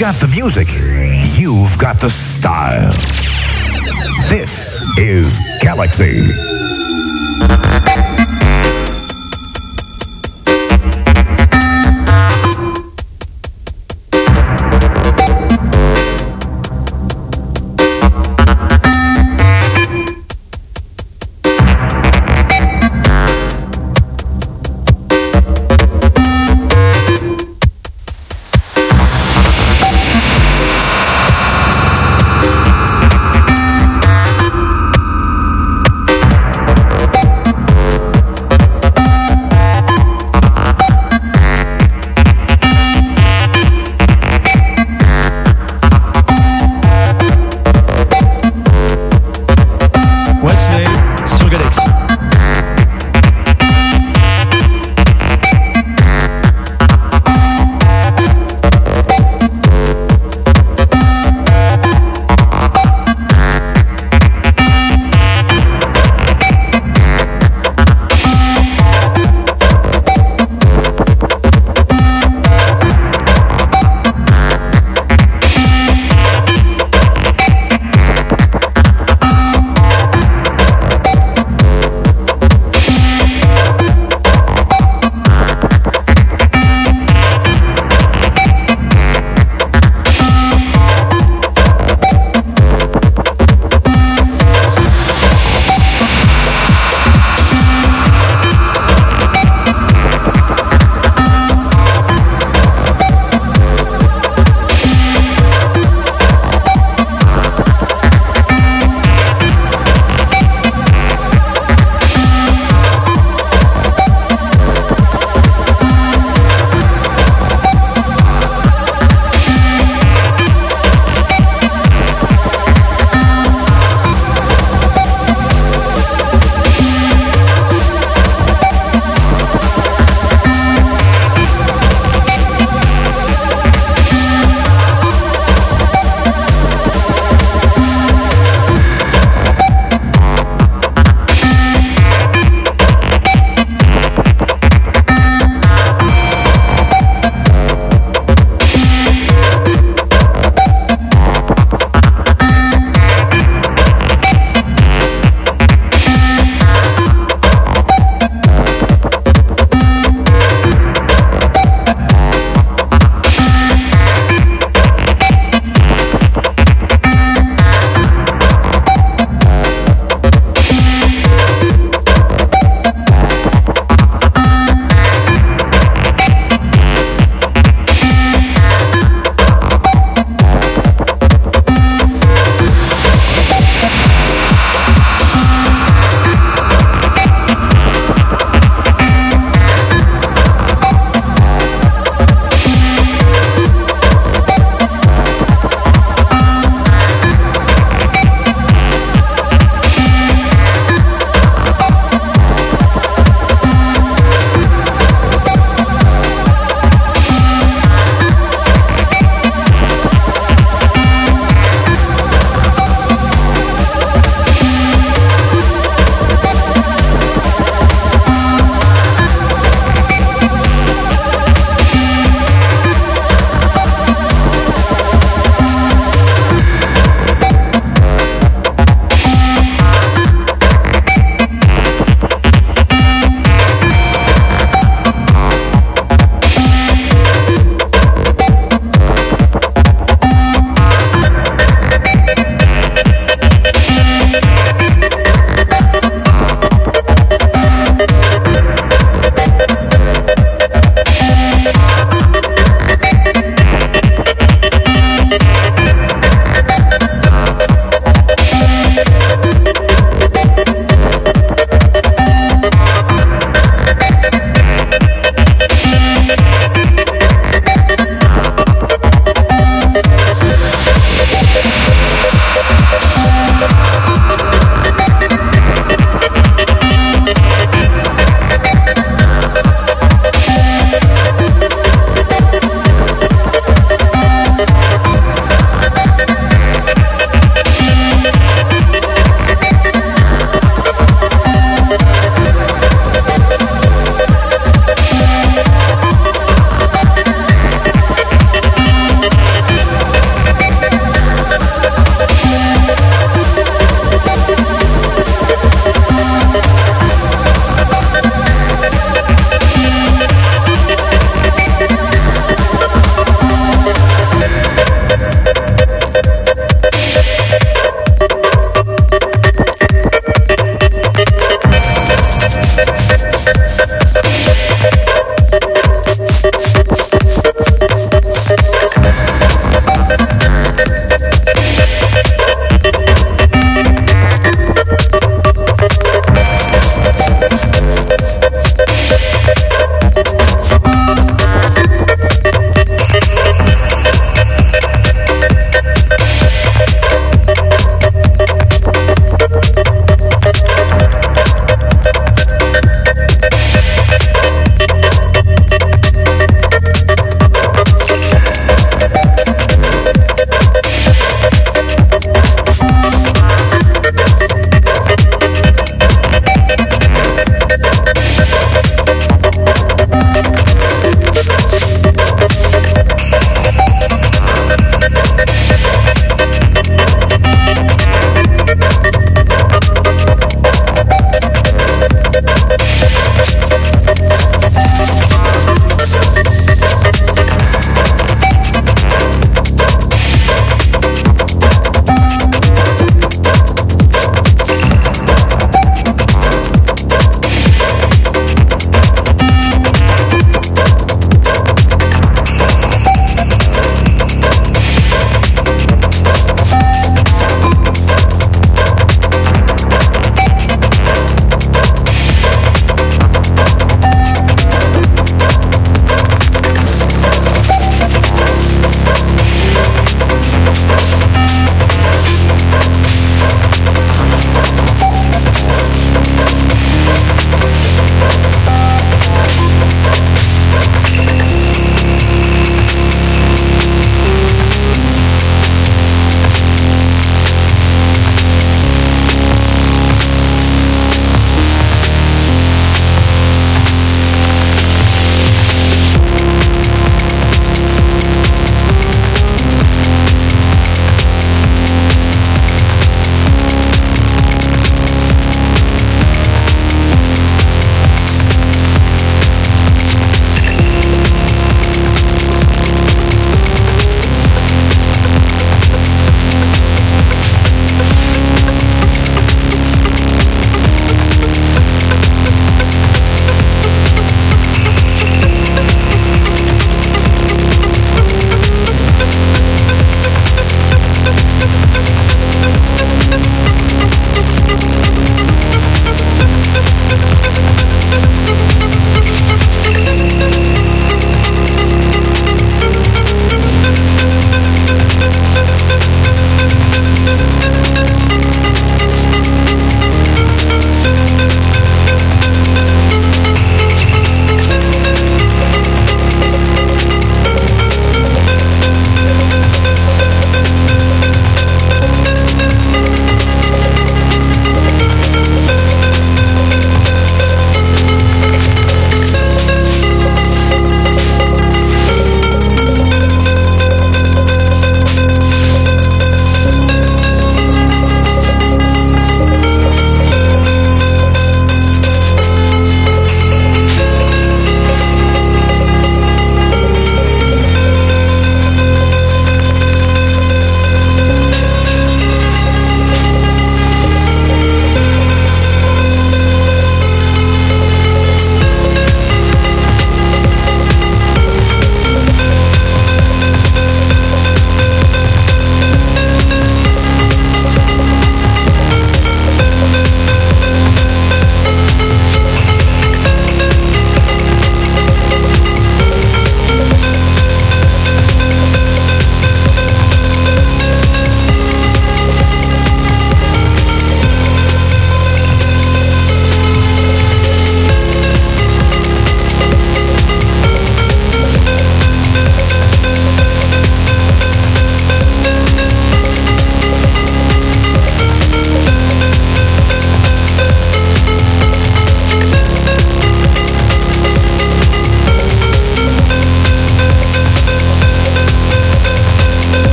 got the music, you've got the style. This is Galaxy.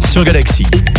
Sur Galaxy.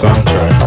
soundtrack.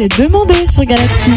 et demandez sur Galaxy.